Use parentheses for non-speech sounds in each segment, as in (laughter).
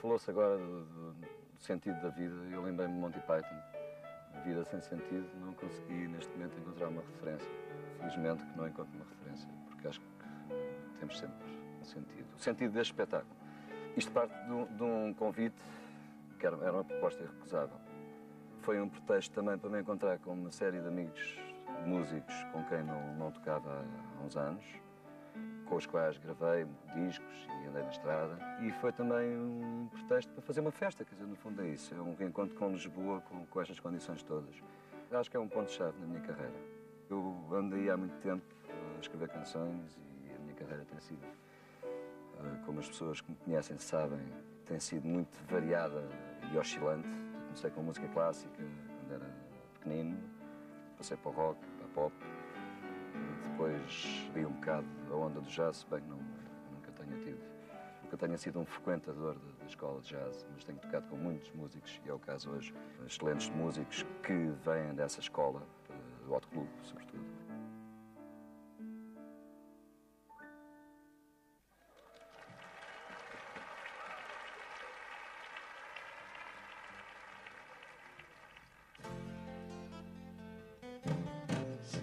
Falou-se agora do, do, do, sentido da vida. Eu lembrei-me de Monty Python. A vida sem sentido, não consegui neste momento encontrar uma referência. Felizmente que não encontro uma referência, porque acho que temos sempre um sentido. O sentido deste espetáculo. Isto parte de um, de um convite que era, era uma proposta irrecusável. Foi um pretexto também para me encontrar com uma série de amigos músicos com quem não, não tocava há uns anos com os quais gravei discos e andei na estrada. E foi também um pretexto para fazer uma festa, quer dizer, no fundo é isso. É um reencontro com Lisboa, com, com estas condições todas. Acho que é um ponto-chave na minha carreira. Eu ando aí há muito tempo a escrever canções e a minha carreira tem sido, eh, como as pessoas que me conhecem sabem, tem sido muito variada e oscilante. Comecei com música clássica quando era pequenino, passei para o rock, para a pop, depois vi um bocado a onda do jazz, bem não, nunca tenha tido, nunca tenha sido um frequentador da escola de jazz, mas tenho tocado com muitos músicos, e é o caso hoje, excelentes músicos que vêm dessa escola, eh, do Hot Club, sobretudo.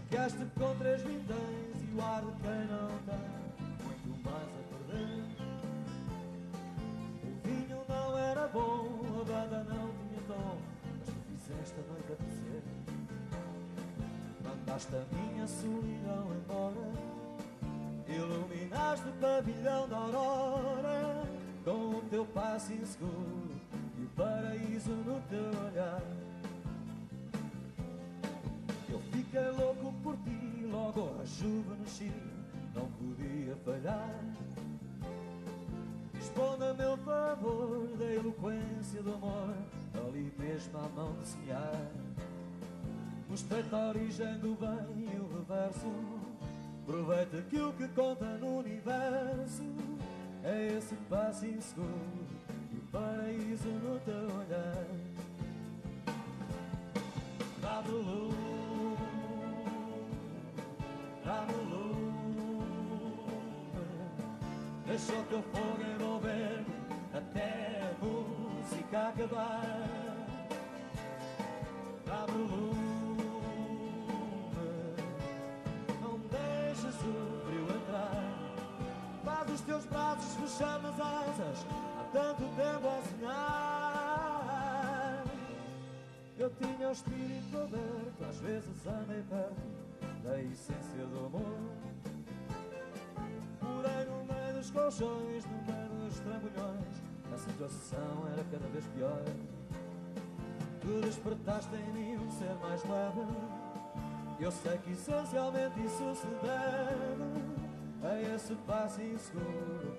Chegaste com três vintões e o ar de quem não tem muito mais a perder. O vinho não era bom, a banda não tinha tom, mas tu fizeste a noite apetecer. Mandaste a minha solidão embora, iluminaste o pavilhão da aurora com o teu passo inseguro e o paraíso no teu olhar. Fiquei louco por ti, logo rejuvenesci, não podia falhar. Responda a meu favor da eloquência do amor, ali mesmo à mão de semear. Mostrei-te a origem do bem e o reverso, aproveita que o que conta no universo é esse passo inseguro e o paraíso no teu olhar. Dá-me luz deixa o teu fogo envolver-me até a música acabar. Dá-me lume, não deixes o frio entrar. Faz os teus braços fechar nas asas, há tanto tempo a sonhar. Eu tinha o espírito aberto, às vezes andei perto da essência colchões, no meio trambolhões, a situação era cada vez pior. Tu despertaste em mim um ser mais leve. Eu sei que essencialmente isso se deve a esse passo inseguro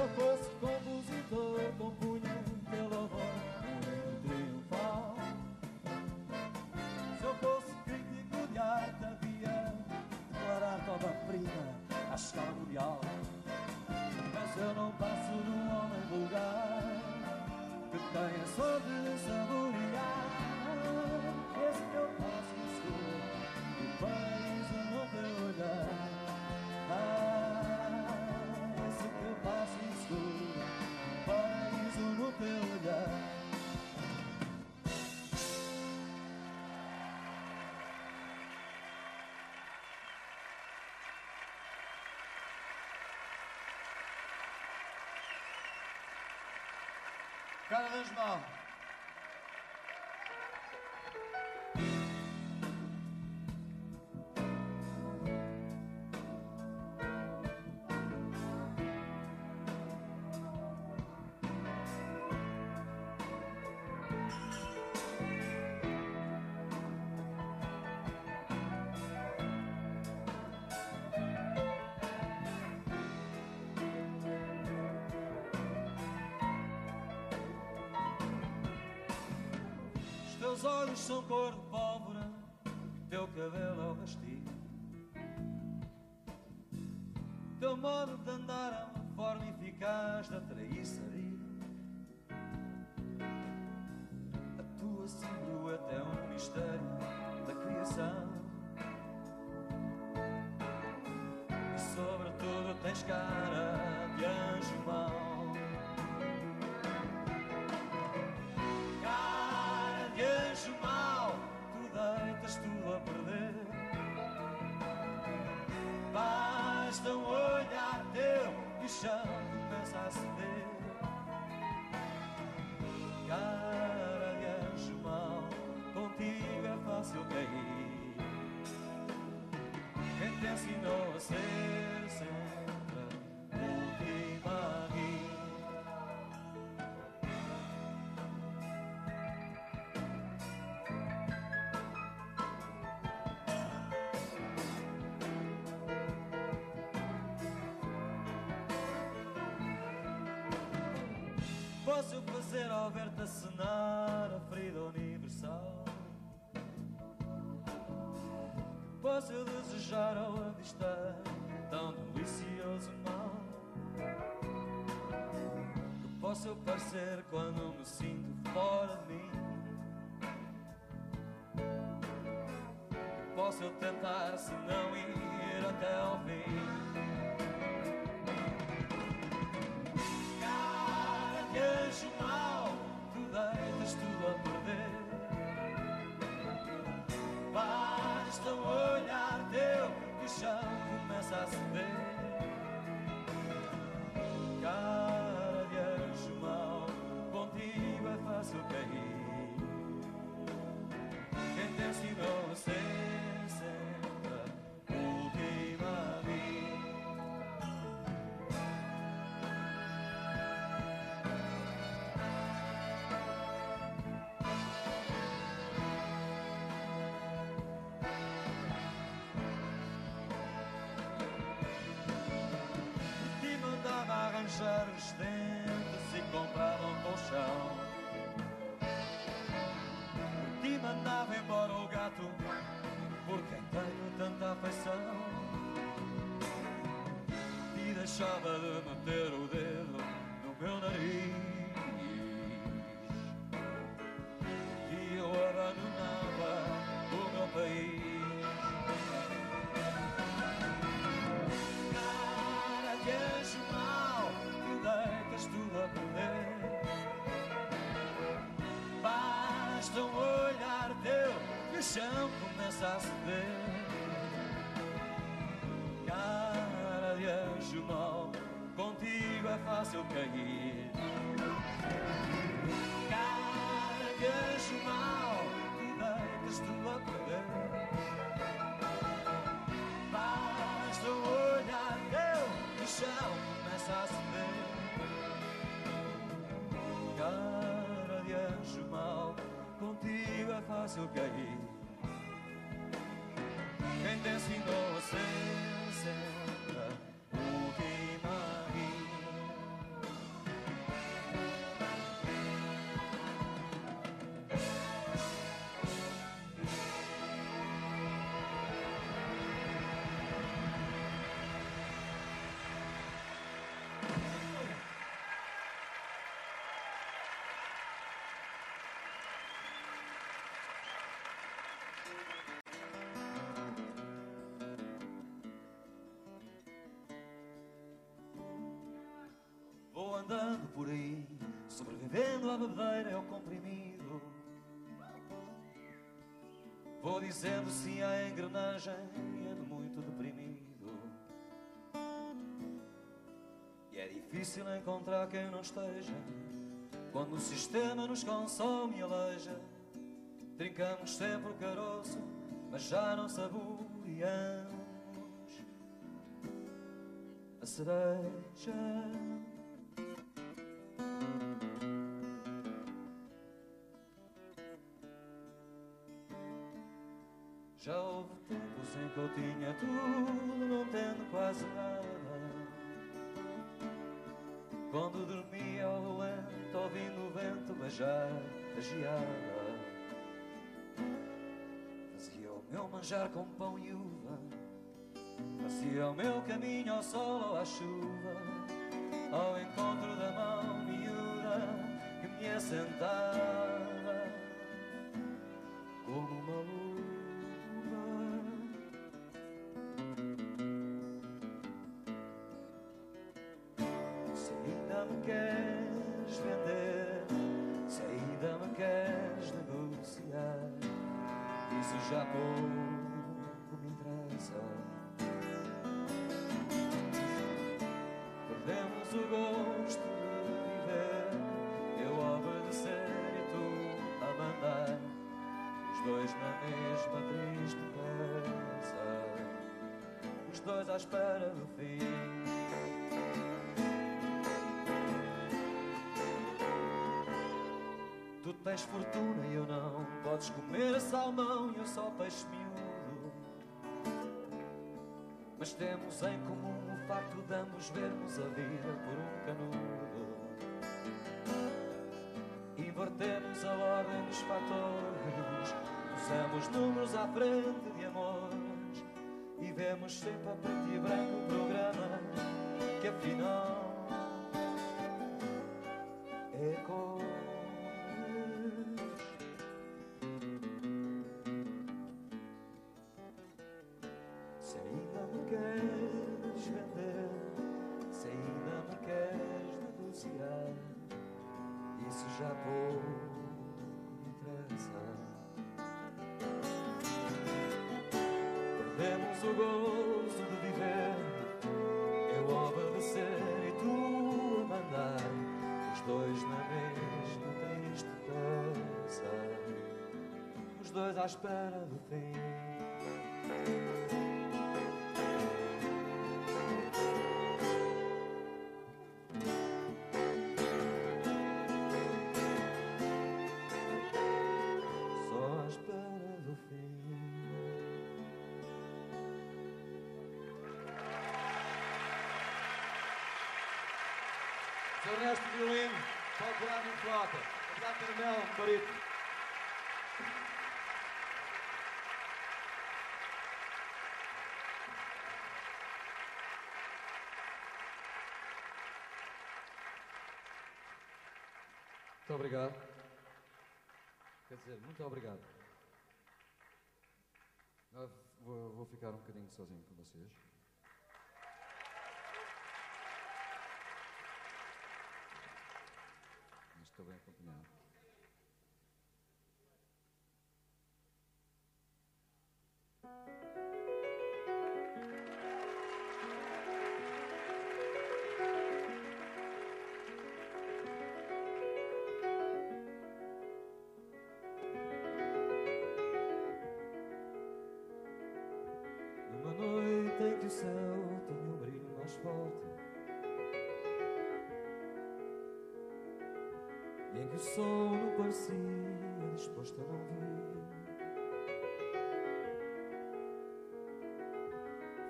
Se eu Cada vez mal. Teus olhos são cor de pólvora, teu cabelo é o rastilho. Teu modo de andar é uma forma eficaz da traiçaria. A tua silhueta é um mistério da criação. E sobretudo tens cara começa a ceder. Cara de anjo contigo é fácil cair. Quem te ensinou a ser sempre Posso eu fazer ao ver-te a ferida universal? Posso eu desejar ao avistar tão delicioso mal? Que posso eu parecer quando me sinto fora de mim? Posso eu tentar se não arranjar os dentes e comprava um colchão. E mandava embora o gato por quem tenho tanta afeição. E deixava chão começa a. Cara de anjo mau, contigo é fácil cair. Cara de anjo mau que deitas tudo a perder. Basta um olhar teu, o chão começa a ceder. Cara de anjo mau, contigo é fácil cair. Quem te andando por aí, sobrevivendo à bebedeira e ao comprimido. Vou dizendo sim à engrenagem e ando muito deprimido. E é difícil encontrar quem não esteja quando o sistema nos consome e aleija. Trincamos sempre o caroço, mas já não saboreamos a cereja. Tinha tudo, não tendo quase nada. Quando dormia ao relento, ouvindo o vento beijar a geada. manjar com pão e uva. Fazia o meu caminho ao sol ou à chuva, ao encontro da mão miúda que me assentava como me queres vender, se ainda me queres negociar, isso já pouco me interessa. Perdemos o gosto de viver, eu a obedecer e tu a mandar, os dois na mesma triste os dois à espera do fim. Tens fortuna e eu não. Podes comer salmão e eu só peixe miúdo. Mas temos em comum o facto de ambos vermos a vida por um canudo. Invertemos a ordem dos fatores. Pusemos números à frente de amores. E vemos sempre a preto e branco o programa que afinal à espera do fim. Só espera do fim. Sr. Ernesto Violino, Paulo Corado em Flauta, Eduardo Caramelo, Barito. Obrigado. Quer dizer, muito obrigado. Ah, Vou, vou ficar um bocadinho sozinho com vocês. Em que o sol não parecia disposto a não vir.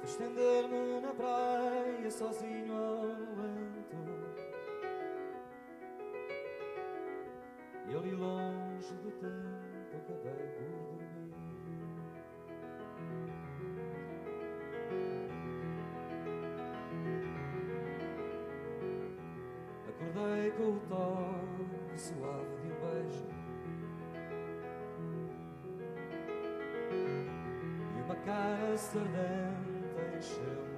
Estender-me na praia sozinho E uma cara sardenta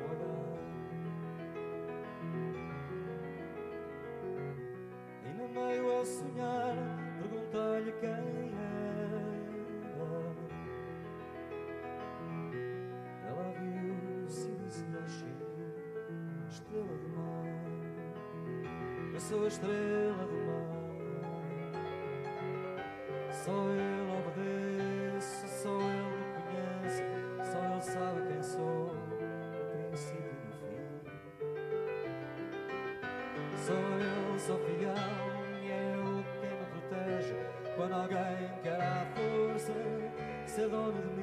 sou fiel e é ele quem me protege quando alguém quer à força ser dono de mim.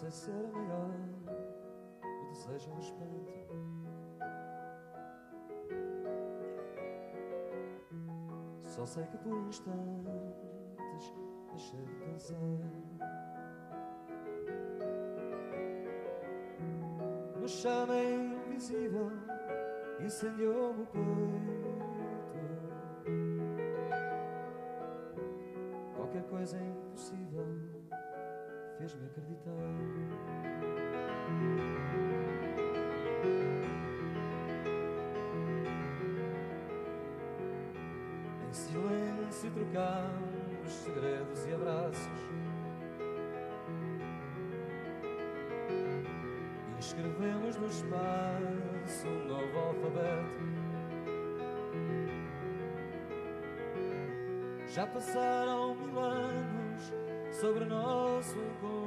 Sei se era maior o desejo o espanto. Só sei que por instantes deixei de pensar. Uma chama invisível incendiou-me o peito. Silêncio trocamos segredos e abraços. E escrevemos no espaço um novo alfabeto. Já passaram mil anos sobre o nosso encontro.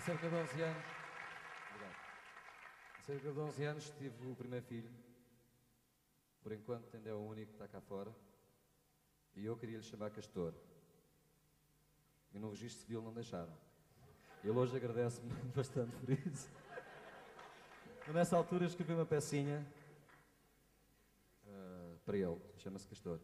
Há cerca de 11 anos. Obrigado. Há cerca de 11 anos tive o primeiro filho. Por enquanto ainda é o único que está cá fora. E eu queria lhe chamar Castor. E no registro civil não deixaram. Ele hoje agradece-me (laughs) bastante por isso. Eu, nessa altura escrevi uma pecinha ah, para ele, chama-se Castor.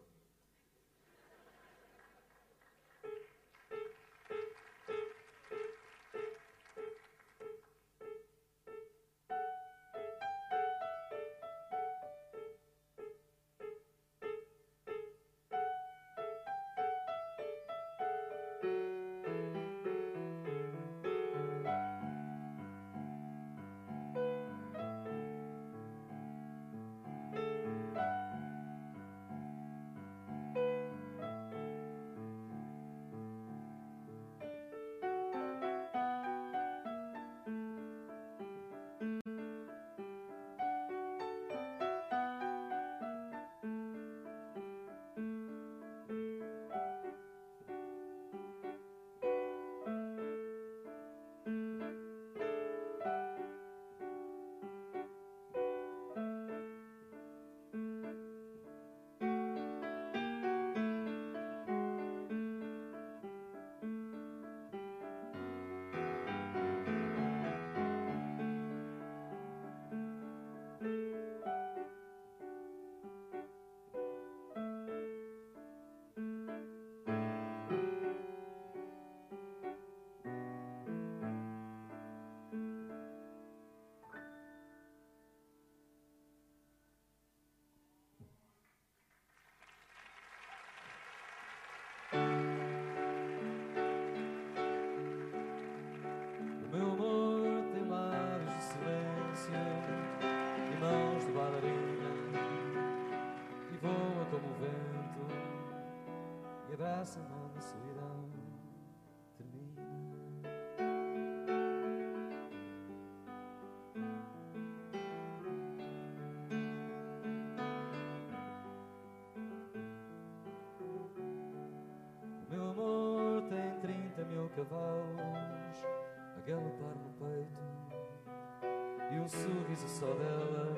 Um sorriso só dela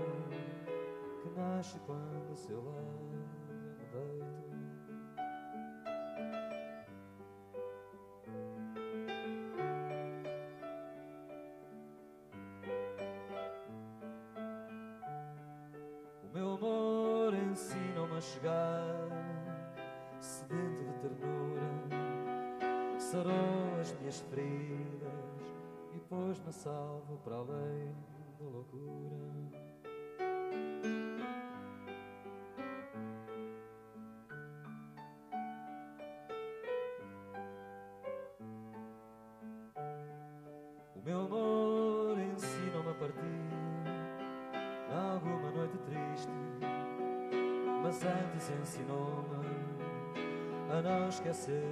que nasce quando seu me deito. Mas antes ensinou-me a não esquecer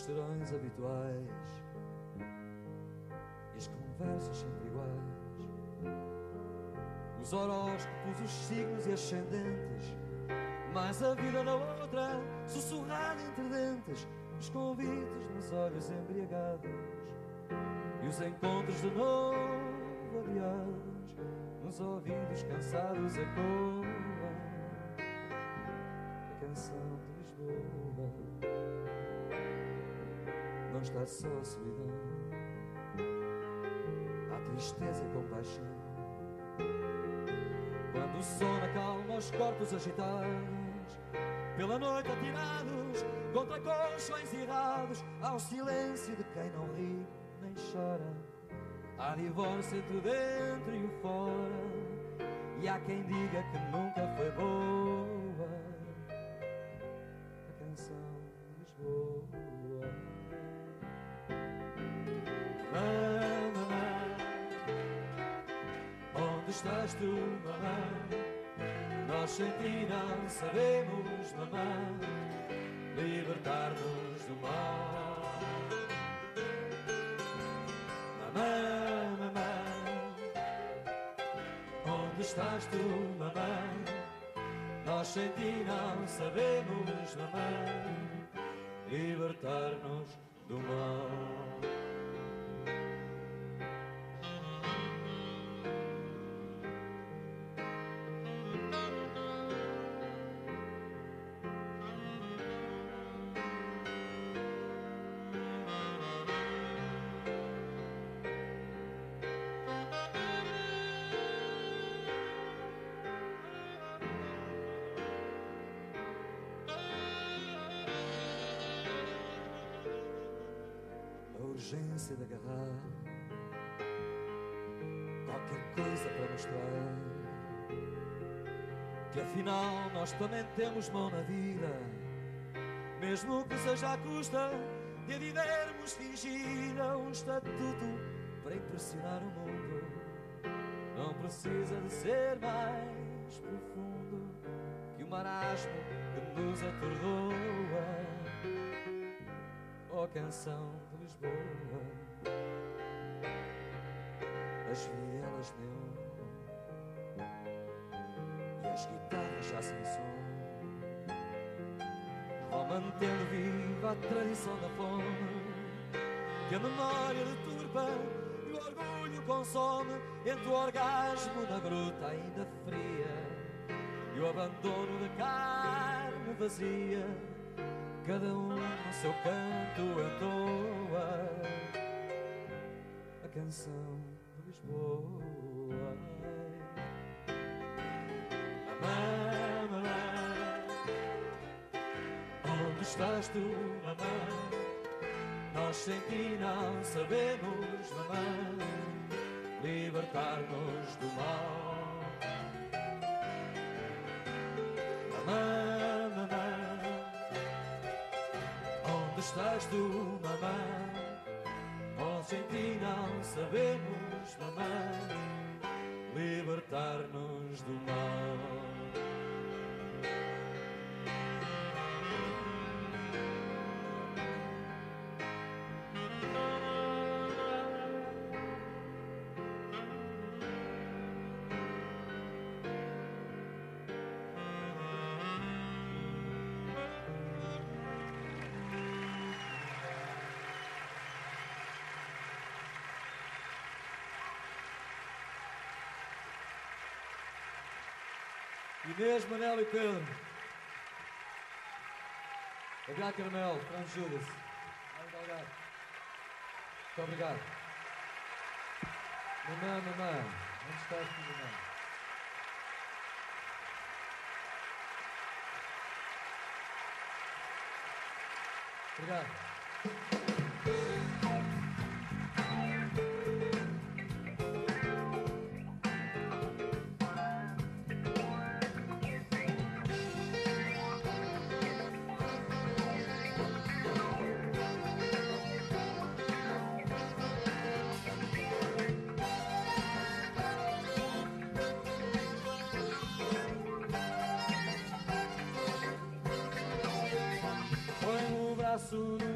Serões habituais e as conversas sempre iguais. Os horóscopos, os signos e ascendentes. Mais a vida na outra, sussurrada entre dentes. Os convites nos olhos embriagados. E os encontros de novo adiados. Nos ouvidos cansados ecoa a canção está só a solidão. Há tristeza e compaixão. Quando o sono acalma os corpos agitados, pela noite atirados contra colchões errados, ao silêncio de quem não ri nem chora. Há divórcio entre o dentro e o fora, e há quem diga que nunca foi boa estás tu, mamãe? Nós sem ti não sabemos, mamãe, libertar-nos do mal. Mamãe, mamãe, onde estás tu, mamãe? Nós sem ti não sabemos, mamãe, libertar-nos do mal. Urgência de agarrar qualquer coisa para mostrar que afinal nós também temos mão na vida, mesmo que seja à custa de a vivermos fingida um estatuto para impressionar o mundo. Não precisa de ser mais profundo que o marasmo que nos atordoa ó canção Lisboa As vielas neon E as guitarras já sem som. Vão mantendo viva a tradição da fome. Que a memória deturpa e o orgulho consome. Entre o orgasmo na gruta ainda fria E o abandono da carne vazia. Cada um no seu canto entoa canção Lisboa. Mamá, onde estás tu, mamãe? Nós sem ti não sabemos, mamãe, libertar-nos do mal. Mamãe, mamã, onde estás tu, mamã? sem ti não sabemos, mamãe, libertar-nos do mal. Inês, Manel e Pedro. Obrigado, Carmelo, Fernando Judas. Mário Delgado. Muito obrigado. Mamã, mamã. Onde estás tu, mamã? Obrigado. azul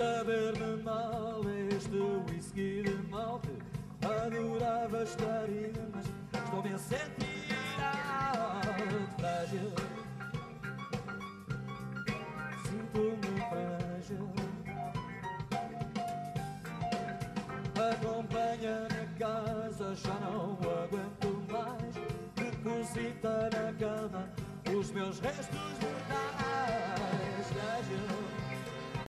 saber de más.